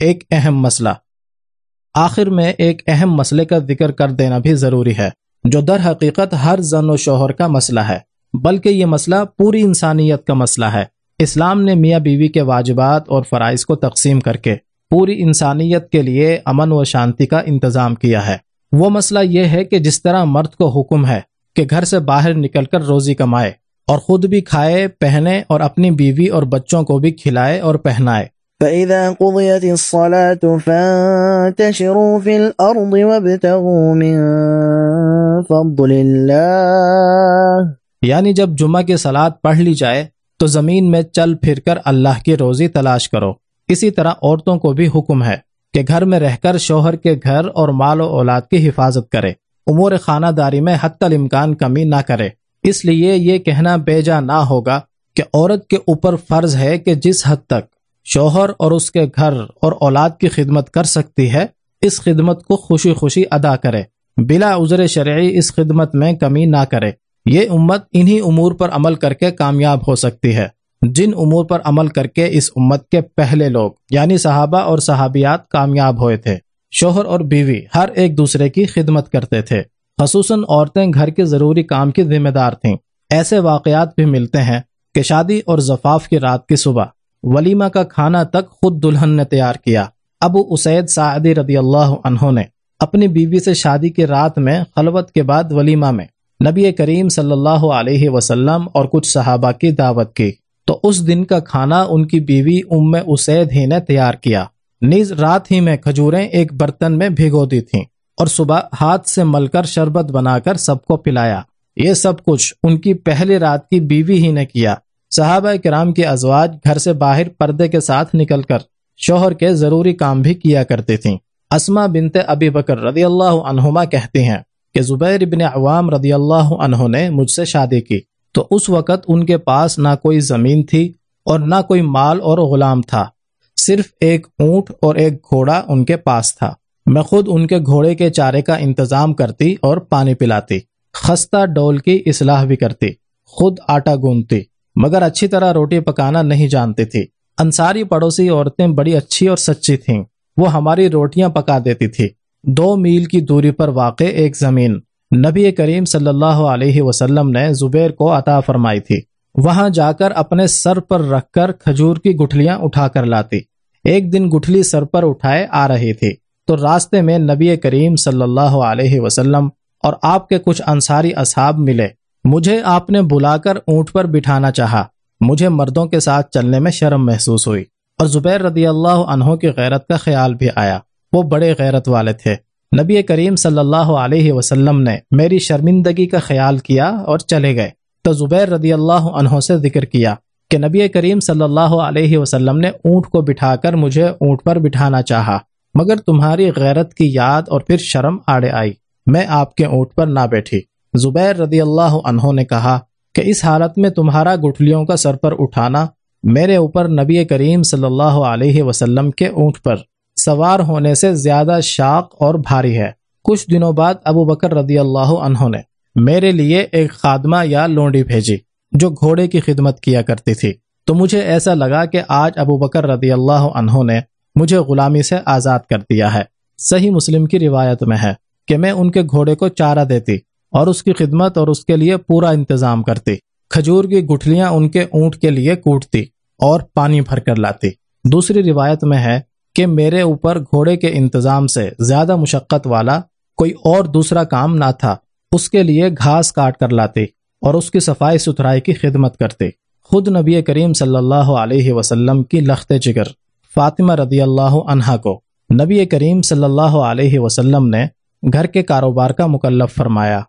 ایک اہم مسئلہ۔ آخر میں ایک اہم مسئلے کا ذکر کر دینا بھی ضروری ہے، جو در حقیقت ہر زن و شوہر کا مسئلہ ہے، بلکہ یہ مسئلہ پوری انسانیت کا مسئلہ ہے۔ اسلام نے میاں بیوی کے واجبات اور فرائض کو تقسیم کر کے پوری انسانیت کے لیے امن و شانتی کا انتظام کیا ہے۔ وہ مسئلہ یہ ہے کہ جس طرح مرد کو حکم ہے کہ گھر سے باہر نکل کر روزی کمائے اور خود بھی کھائے، پہنے اور اپنی بیوی اور بچوں کو بھی کھلائے اور پہنائے۔ فَإِذَا قُضِيَتِ الصَّلَاةُ فَانْتَشِرُوا فِي الْأَرْضِ وَابْتَغُوا مِن فَضْلِ اللَّهِ یعنی جب جمعہ کی سلاد پڑھ لی جائے تو زمین میں چل پھر کر اللہ کی روزی تلاش کرو۔ اسی طرح عورتوں کو بھی حکم ہے کہ گھر میں رہ کر شوہر کے گھر اور مال و اولاد کی حفاظت کرے۔ امور خانہ داری میں حتی الامکان کمی نہ کرے۔ اس لیے یہ کہنا بیجا نہ ہوگا کہ عورت کے اوپر فرض ہے کہ جس حد تک شوہر اور اس کے گھر اور اولاد کی خدمت کر سکتی ہے، اس خدمت کو خوشی خوشی ادا کرے۔ بلا عذر شرعی اس خدمت میں کمی نہ کرے۔ یہ امت انہی امور پر عمل کر کے کامیاب ہو سکتی ہے۔ جن امور پر عمل کر کے اس امت کے پہلے لوگ یعنی صحابہ اور صحابیات کامیاب ہوئے تھے۔ شوہر اور بیوی ہر ایک دوسرے کی خدمت کرتے تھے۔ خصوصاً عورتیں گھر کے ضروری کام کی ذمہ دار تھیں۔ ایسے واقعات بھی ملتے ہیں کہ شادی اور زفاف کی رات کی صبح ولیمہ کا کھانا تک خود دلہن نے تیار کیا۔ ابو اسید سعدی رضی اللہ عنہ نے اپنی بیوی سے شادی کی رات میں خلوت کے بعد ولیمہ میں نبی کریم صلی اللہ علیہ وسلم اور کچھ صحابہ کی دعوت کی۔ تو اس دن کا کھانا ان کی بیوی ام اسید ہی نے تیار کیا۔ نیز رات ہی میں کھجوریں ایک برتن میں بھگو دی تھیں اور صبح ہاتھ سے مل کر شربت بنا کر سب کو پلایا۔ یہ سب کچھ ان کی پہلی رات کی بیوی ہی نے کیا۔ صحابہ کرام کے ازواج گھر سے باہر پردے کے ساتھ نکل کر شوہر کے ضروری کام بھی کیا کرتی تھیں۔ اسما بنت ابی بکر رضی اللہ عنہما کہتی ہیں کہ زبیر ابن عوام رضی اللہ عنہ نے مجھ سے شادی کی۔ تو اس وقت ان کے پاس نہ کوئی زمین تھی اور نہ کوئی مال اور غلام تھا۔ صرف ایک اونٹ اور ایک گھوڑا ان کے پاس تھا۔ میں خود ان کے گھوڑے کے چارے کا انتظام کرتی اور پانی پلاتی، خستہ ڈول کی اصلاح بھی کرتی، خود آٹا گوندتی۔ مگر اچھی طرح روٹی پکانا نہیں جانتی تھی۔ انصاری پڑوسی عورتیں بڑی اچھی اور سچی تھیں۔ وہ ہماری روٹیاں پکا دیتی تھی۔ دو میل کی دوری پر واقع ایک زمین۔ نبی کریم صلی اللہ علیہ وسلم نے زبیر کو عطا فرمائی تھی۔ وہاں جا کر اپنے سر پر رکھ کر کھجور کی گٹھلیاں اٹھا کر لاتی۔ ایک دن گٹھلی سر پر اٹھائے آ رہی تھی۔ تو راستے میں نبی کریم صلی اللہ علیہ وسلم اور آپ کے کچھ انصاری اصحاب ملے۔ مجھے آپ نے بلا کر اونٹ پر بٹھانا چاہا۔ مجھے مردوں کے ساتھ چلنے میں شرم محسوس ہوئی۔ اور زبیر رضی اللہ عنہ کی غیرت کا خیال بھی آیا۔ وہ بڑے غیرت والے تھے۔ نبی کریم صلی اللہ علیہ وسلم نے میری شرمندگی کا خیال کیا اور چلے گئے۔ تو زبیر رضی اللہ عنہ سے ذکر کیا کہ نبی کریم صلی اللہ علیہ وسلم نے اونٹ کو بٹھا کر مجھے اونٹ پر بٹھانا چاہا، مگر تمہاری غیرت کی یاد اور پھر شرم آڑے آئی۔ میں آپ کے اونٹ پر نہ بیٹھی۔ زبیر رضی اللہ عنہ نے کہا کہ اس حالت میں تمہارا گٹھلیوں کا سر پر اٹھانا میرے اوپر نبی کریم صلی اللہ علیہ وسلم کے اونٹ پر سوار ہونے سے زیادہ شاق اور بھاری ہے۔ کچھ دنوں بعد ابو بکر رضی اللہ عنہ نے میرے لیے ایک خادمہ یا لونڈی بھیجی جو گھوڑے کی خدمت کیا کرتی تھی۔ تو مجھے ایسا لگا کہ آج ابو بکر رضی اللہ عنہ نے مجھے غلامی سے آزاد کر دیا ہے۔ صحیح مسلم کی روایت میں ہے کہ میں ان کے گھوڑے کو چارہ دیتی اور اس کی خدمت اور اس کے لیے پورا انتظام کرتی کھجور کی گٹھلیاں ان کے اونٹ کے لیے کوٹتی اور پانی بھر کر لاتی دوسری روایت میں ہے کہ میرے اوپر گھوڑے کے انتظام سے زیادہ مشقت والا کوئی اور دوسرا کام نہ تھا۔ اس کے لیے گھاس کاٹ کر لاتے اور اس کی صفائی ستھرائی کی خدمت کرتے۔ خود نبی کریم صلی اللہ علیہ وسلم کی لخت جگر فاطمہ رضی اللہ عنہا کو نبی کریم صلی اللہ علیہ وسلم نے گھر کے کاروبار کا مکلف فرمایا۔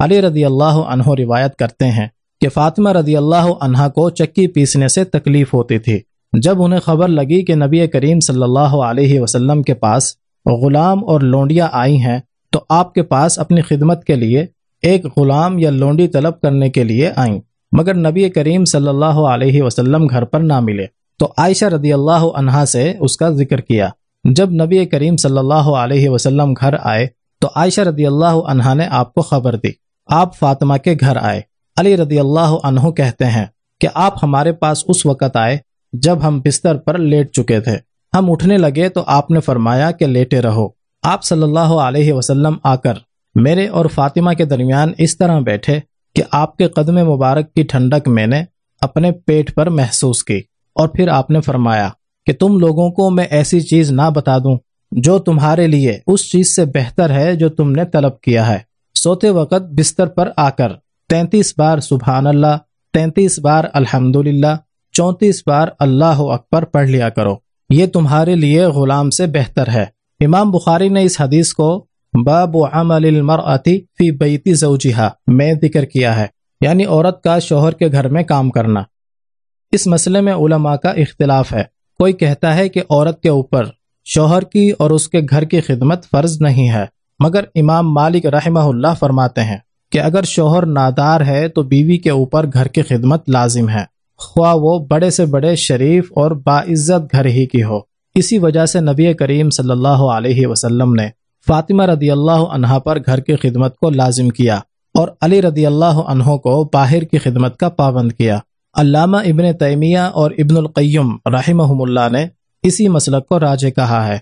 علی رضی اللہ عنہ روایت کرتے ہیں کہ فاطمہ رضی اللہ عنہا کو چکی پیسنے سے تکلیف ہوتی تھی۔ جب انہیں خبر لگی کہ نبی کریم صلی اللہ علیہ وسلم کے پاس غلام اور لونڈیاں آئی ہیں، تو آپ کے پاس اپنی خدمت کے لیے ایک غلام یا لونڈی طلب کرنے کے لیے آئیں۔ مگر نبی کریم صلی اللہ علیہ وسلم گھر پر نہ ملے۔ تو عائشہ رضی اللہ عنہا سے اس کا ذکر کیا۔ جب نبی کریم صلی اللہ علیہ وسلم گھر آئے تو عائشہ رضی اللہ عنہا نے آپ کو خبر دی۔ آپ فاطمہ کے گھر آئے۔ علی رضی اللہ عنہ کہتے ہیں کہ آپ ہمارے پاس اس وقت آئے جب ہم بستر پر لیٹ چکے تھے۔ ہم اٹھنے لگے تو آپ نے فرمایا کہ لیٹے رہو۔ آپ صلی اللہ علیہ وسلم آ کر میرے اور فاطمہ کے درمیان اس طرح بیٹھے کہ آپ کے قدم مبارک کی ٹھنڈک میں نے اپنے پیٹ پر محسوس کی۔ اور پھر آپ نے فرمایا کہ تم لوگوں کو میں ایسی چیز نہ بتا دوں جو تمہارے لیے اس چیز سے بہتر ہے جو تم نے طلب کیا ہے۔ سوتے وقت بستر پر آ کر تینتیس بار سبحان اللہ، تینتیس بار الحمد للہ چونتیس بار اللہ اکبر پڑھ لیا کرو۔ یہ تمہارے لیے غلام سے بہتر ہے۔ امام بخاری نے اس حدیث کو باب عمل المرأتی فی بیتی زوجہا میں ذکر کیا ہے۔ یعنی عورت کا شوہر کے گھر میں کام کرنا۔ اس مسئلے میں علماء کا اختلاف ہے۔ کوئی کہتا ہے کہ عورت کے اوپر شوہر کی اور اس کے گھر کی خدمت فرض نہیں ہے۔ مگر امام مالک رحمہ اللہ فرماتے ہیں کہ اگر شوہر نادار ہے تو بیوی کے اوپر گھر کی خدمت لازم ہے۔ خواہ وہ بڑے سے بڑے شریف اور باعزت گھر ہی کی ہو۔ اسی وجہ سے نبی کریم صلی اللہ علیہ وسلم نے فاطمہ رضی اللہ عنہا پر گھر کی خدمت کو لازم کیا اور علی رضی اللہ عنہ کو باہر کی خدمت کا پابند کیا۔ علامہ ابن تیمیہ اور ابن القیم رحمہ اللہ نے اسی مسلک کو راج کہا ہے۔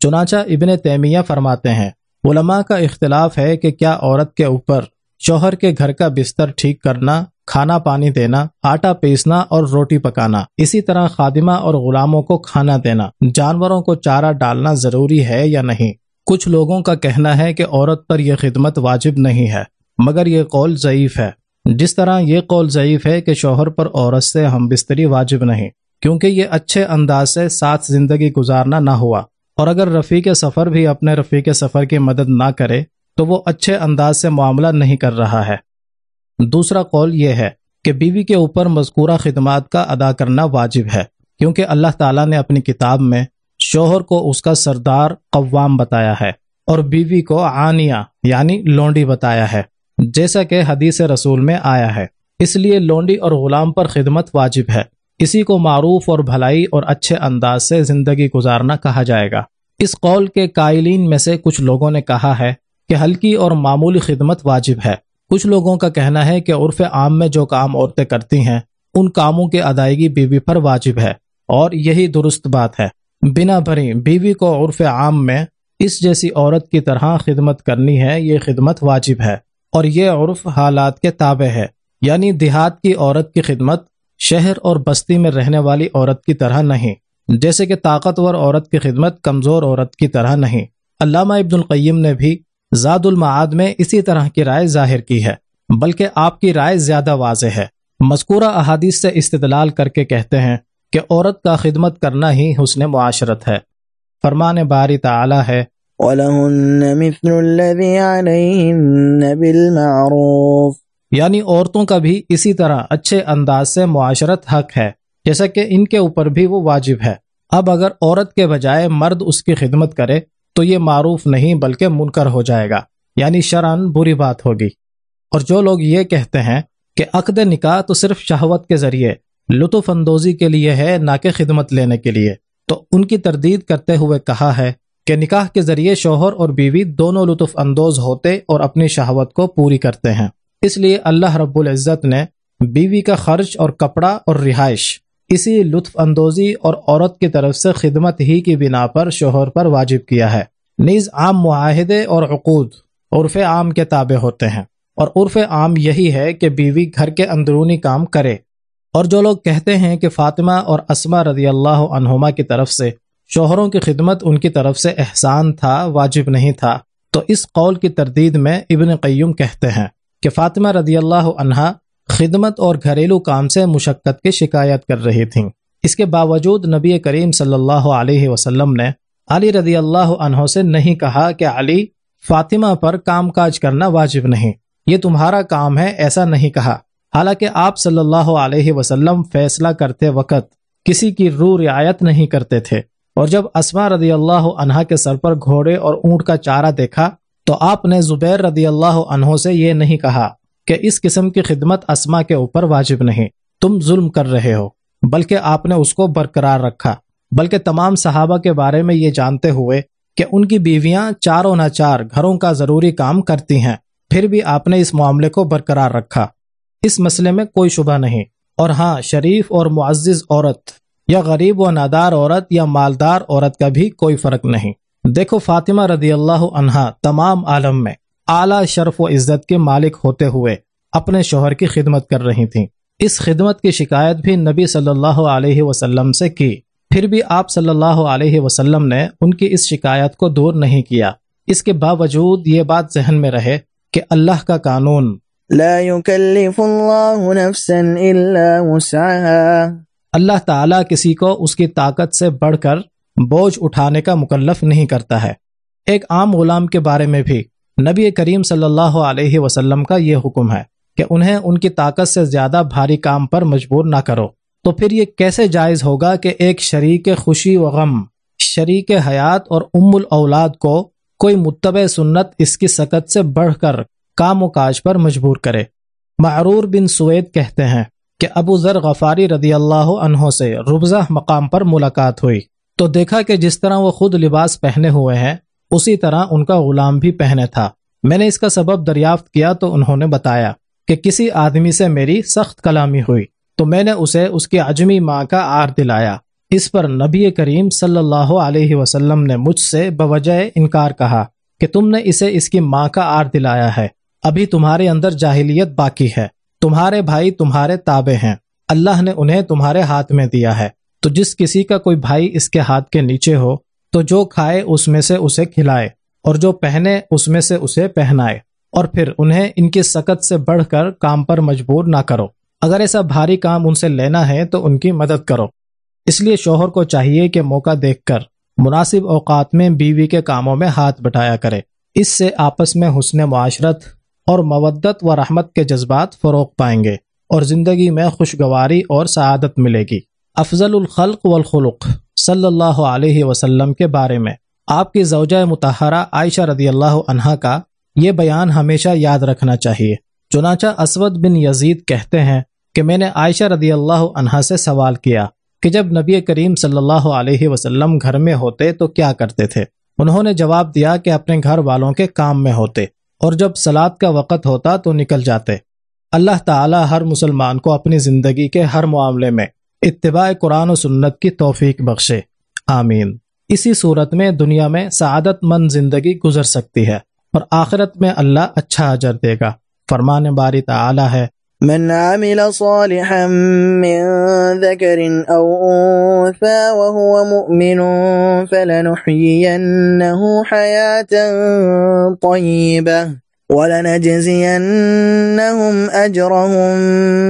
چنانچہ ابن تیمیہ فرماتے ہیں، علماء کا اختلاف ہے کہ کیا عورت کے اوپر شوہر کے گھر کا بستر ٹھیک کرنا، کھانا پانی دینا، آٹا پیسنا اور روٹی پکانا، اسی طرح خادمہ اور غلاموں کو کھانا دینا، جانوروں کو چارہ ڈالنا ضروری ہے یا نہیں؟ کچھ لوگوں کا کہنا ہے کہ عورت پر یہ خدمت واجب نہیں ہے، مگر یہ قول ضعیف ہے۔ جس طرح یہ قول ضعیف ہے کہ شوہر پر عورت سے ہم بستری واجب نہیں۔ کیونکہ یہ اچھے انداز سے ساتھ زندگی گزارنا نہ ہوا۔ اور اگر رفیق سفر بھی اپنے رفیق سفر کی مدد نہ کرے، تو وہ اچھے انداز سے معاملہ نہیں کر رہا ہے۔ دوسرا قول یہ ہے کہ بیوی کے اوپر مذکورہ خدمات کا ادا کرنا واجب ہے، کیونکہ اللہ تعالیٰ نے اپنی کتاب میں شوہر کو اس کا سردار قوام بتایا ہے اور بیوی کو آنیا یعنی لونڈی بتایا ہے، جیسا کہ حدیث رسول میں آیا ہے۔ اس لیے لونڈی اور غلام پر خدمت واجب ہے۔ اسی کو معروف اور بھلائی اور اچھے انداز سے زندگی گزارنا کہا جائے گا۔ اس قول کے قائلین میں سے کچھ لوگوں نے کہا ہے کہ ہلکی اور معمولی خدمت واجب ہے۔ کچھ لوگوں کا کہنا ہے کہ عرف عام میں جو کام عورتیں کرتی ہیں، ان کاموں کی ادائیگی بیوی پر واجب ہے۔ اور یہی درست بات ہے۔ بنا بھری بیوی کو عرف عام میں اس جیسی عورت کی طرح خدمت کرنی ہے، یہ خدمت واجب ہے۔ اور یہ عرف حالات کے تابع ہے یعنی دیہات کی عورت کی خدمت شہر اور بستی میں رہنے والی عورت کی طرح نہیں، جیسے کہ طاقتور عورت کی خدمت کمزور عورت کی طرح نہیں۔ علامہ ابن القیم نے بھی زاد المعاد میں اسی طرح کی رائے ظاہر کی ہے، بلکہ آپ کی رائے زیادہ واضح ہے۔ مذکورہ احادیث سے استدلال کر کے کہتے ہیں کہ عورت کا خدمت کرنا ہی حسن معاشرت ہے۔ فرمان باری تعالی ہے، وَلَهُنَّ مِثْلُ الَّذِي عَلَيْهِنَّ بِالْمَعْرُوفِ۔ یعنی عورتوں کا بھی اسی طرح اچھے انداز سے معاشرت حق ہے، جیسا کہ ان کے اوپر بھی وہ واجب ہے۔ اب اگر عورت کے بجائے مرد اس کی خدمت کرے، تو یہ معروف نہیں بلکہ منکر ہو جائے گا۔ یعنی شرن بری بات ہوگی۔ اور جو لوگ یہ کہتے ہیں کہ عقد نکاح تو صرف شہوت کے ذریعے، لطف اندوزی کے لیے ہے، نہ کہ خدمت لینے کے لیے۔ تو ان کی تردید کرتے ہوئے کہا ہے کہ نکاح کے ذریعے شوہر اور بیوی دونوں لطف اندوز ہوتے اور اپنی شہوت کو پوری کرتے ہیں۔ اس لیے اللہ رب العزت نے بیوی کا خرچ اور کپڑا اور رہائش اسی لطف اندوزی اور عورت کی طرف سے خدمت ہی کی بنا پر شوہر پر واجب کیا ہے۔ نیز عام معاہدے اور عقود عرف عام کے تابع ہوتے ہیں اور عرف عام یہی ہے کہ بیوی گھر کے اندرونی کام کرے۔ اور جو لوگ کہتے ہیں کہ فاطمہ اور اسما رضی اللہ عنہما کی طرف سے شوہروں کی خدمت ان کی طرف سے احسان تھا، واجب نہیں تھا، تو اس قول کی تردید میں ابن قیوم کہتے ہیں۔ کہ فاطمہ رضی اللہ عنہا خدمت اور گھریلو کام سے مشقت کی شکایت کر رہی تھیں اس کے باوجود نبی کریم صلی اللہ علیہ وسلم نے علی رضی اللہ عنہ سے نہیں کہا کہ علی، فاطمہ پر کام کاج کرنا واجب نہیں۔ یہ تمہارا کام ہے، ایسا نہیں کہا۔ حالانکہ آپ صلی اللہ علیہ وسلم فیصلہ کرتے وقت کسی کی رو رعایت نہیں کرتے تھے۔ اور جب اسما رضی اللہ عنہا کے سر پر گھوڑے اور اونٹ کا چارہ دیکھا تو آپ نے زبیر رضی اللہ عنہ سے یہ نہیں کہا کہ اس قسم کی خدمت اسما کے اوپر واجب نہیں۔ تم ظلم کر رہے ہو، بلکہ آپ نے اس کو برقرار رکھا۔ بلکہ تمام صحابہ کے بارے میں یہ جانتے ہوئے کہ ان کی بیویاں چاروں نہ چار گھروں کا ضروری کام کرتی ہیں، پھر بھی آپ نے اس معاملے کو برقرار رکھا۔ اس مسئلے میں کوئی شبہ نہیں۔ اور ہاں شریف اور معزز عورت یا غریب و نادار عورت یا مالدار عورت کا بھی کوئی فرق نہیں۔ دیکھو فاطمہ رضی اللہ عنہا تمام عالم میں اعلیٰ شرف و عزت کے مالک ہوتے ہوئے اپنے شوہر کی خدمت کر رہی تھیں۔ اس خدمت کی شکایت بھی نبی صلی اللہ علیہ وسلم سے کی۔ پھر بھی آپ صلی اللہ علیہ وسلم نے ان کی اس شکایت کو دور نہیں کیا۔ اس کے باوجود یہ بات ذہن میں رہے کہ اللہ کا قانون لا يكلف الله نفسا الا وسعها۔ اللہ تعالیٰ کسی کو اس کی طاقت سے بڑھ کر بوجھ اٹھانے کا مکلف نہیں کرتا ہے۔ ایک عام غلام کے بارے میں بھی نبی کریم صلی اللہ علیہ وسلم کا یہ حکم ہے کہ انہیں ان کی طاقت سے زیادہ بھاری کام پر مجبور نہ کرو۔ تو پھر یہ کیسے جائز ہوگا کہ ایک شریک خوشی و غم، شریک حیات اور ام الاولاد کو کوئی متبع سنت اس کی سکت سے بڑھ کر کام و کاج پر مجبور کرے؟ معرور بن سوید کہتے ہیں کہ ابو ذر غفاری رضی اللہ عنہ سے ربزہ مقام پر ملاقات ہوئی۔ تو دیکھا کہ جس طرح وہ خود لباس پہنے ہوئے ہیں، اسی طرح ان کا غلام بھی پہنے تھا۔ میں نے اس کا سبب دریافت کیا تو انہوں نے بتایا کہ کسی آدمی سے میری سخت کلامی ہوئی۔ تو میں نے اسے اس کی عجمی ماں کا آر دلایا۔ اس پر نبی کریم صلی اللہ علیہ وسلم نے مجھ سے بوجہ انکار کہا کہ تم نے اسے اس کی ماں کا آر دلایا ہے۔ ابھی تمہارے اندر جاہلیت باقی ہے۔ تمہارے بھائی تمہارے تابع ہیں۔ اللہ نے انہیں تمہارے ہاتھ میں دیا ہے۔ تو جس کسی کا کوئی بھائی اس کے ہاتھ کے نیچے ہو، تو جو کھائے اس میں سے اسے کھلائے، اور جو پہنے اس میں سے اسے پہنائے، اور پھر انہیں ان کی سکت سے بڑھ کر کام پر مجبور نہ کرو۔ اگر ایسا بھاری کام ان سے لینا ہے تو ان کی مدد کرو۔ اس لیے شوہر کو چاہیے کہ موقع دیکھ کر مناسب اوقات میں بیوی کے کاموں میں ہاتھ بٹایا کرے۔ اس سے آپس میں حسن معاشرت اور مودت و رحمت کے جذبات فروغ پائیں گے، اور زندگی میں خوشگواری اور سعادت ملے گی۔ افضل الخلق والخلق صلی اللہ علیہ وسلم کے بارے میں۔ آپ کی زوجہ متحرہ عائشہ رضی اللہ عنہا کا یہ بیان ہمیشہ یاد رکھنا چاہیے۔ چنانچہ اسود بن یزید کہتے ہیں کہ میں نے عائشہ رضی اللہ عنہا سے سوال کیا کہ جب نبی کریم صلی اللہ علیہ وسلم گھر میں ہوتے تو کیا کرتے تھے؟ انہوں نے جواب دیا کہ اپنے گھر والوں کے کام میں ہوتے اور جب سلاد کا وقت ہوتا تو نکل جاتے۔ اللہ تعالی ہر مسلمان کو اپنی زندگی کے ہر معاملے میں اتباع قرآن و سنت کی توفیق بخشے۔ آمین۔ اسی صورت میں دنیا میں سعادت مند زندگی گزر سکتی ہے اور آخرت میں اللہ اچھا اجر دے گا۔ فرمان باری تعالی ہے، من عمل صالحا من ذكر أو أنثى وهو مؤمن فلنحيينه حياة طيبة ولنجزينهم أجرهم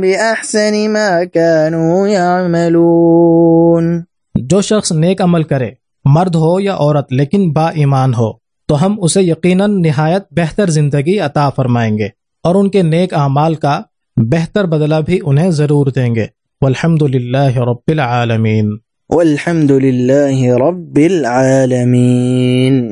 بأحسن ما كانوا يعملون. جو شخص نیک عمل کرے مرد ہو یا عورت لیکن با ایمان ہو تو ہم اسے یقیناً نہایت بہتر زندگی عطا فرمائیں گے اور ان کے نیک اعمال کا بہتر بدلہ بھی انہیں ضرور دیں گے۔ والحمد للہ رب العالمین۔ والحمد لله رب العالمين